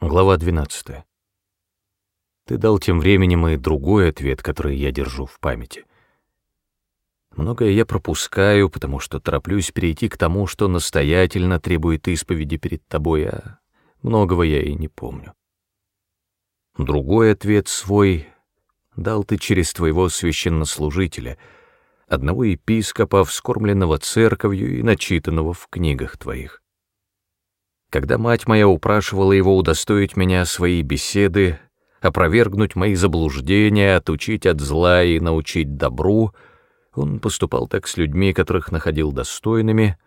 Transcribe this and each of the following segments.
Глава 12. Ты дал тем временем и другой ответ, который я держу в памяти. Многое я пропускаю, потому что тороплюсь перейти к тому, что настоятельно требует исповеди перед тобой, а многого я и не помню. Другой ответ свой дал ты через твоего священнослужителя, одного епископа, вскормленного церковью и начитанного в книгах твоих. Когда мать моя упрашивала его удостоить меня своей беседы, опровергнуть мои заблуждения, отучить от зла и научить добру, он поступал так с людьми, которых находил достойными,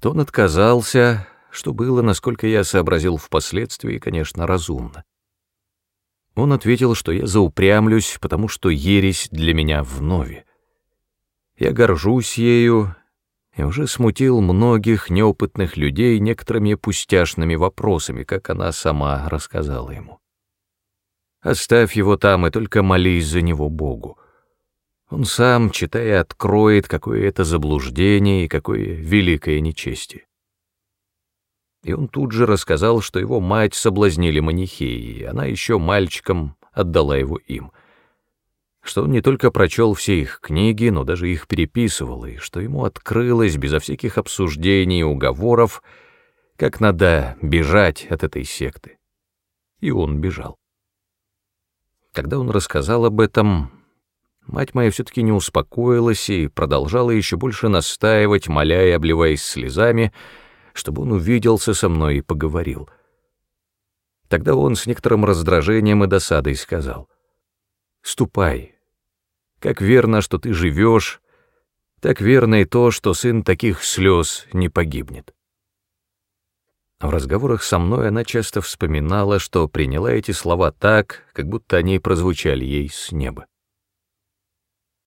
то он отказался, что было, насколько я сообразил впоследствии, конечно, разумно. Он ответил, что я заупрямлюсь, потому что ересь для меня вновь. Я горжусь ею и уже смутил многих неопытных людей некоторыми пустяшными вопросами, как она сама рассказала ему. Оставь его там и только молись за него Богу. Он сам, читая, откроет, какое это заблуждение и какое великое нечестие. И он тут же рассказал, что его мать соблазнили манихеи, и она еще мальчиком отдала его им — что он не только прочел все их книги, но даже их переписывал, и что ему открылось безо всяких обсуждений и уговоров, как надо бежать от этой секты. И он бежал. Когда он рассказал об этом, мать моя все-таки не успокоилась и продолжала еще больше настаивать, моля и обливаясь слезами, чтобы он увиделся со мной и поговорил. Тогда он с некоторым раздражением и досадой сказал, «Ступай, как верно, что ты живешь, так верно и то, что сын таких слез не погибнет. В разговорах со мной она часто вспоминала, что приняла эти слова так, как будто они прозвучали ей с неба.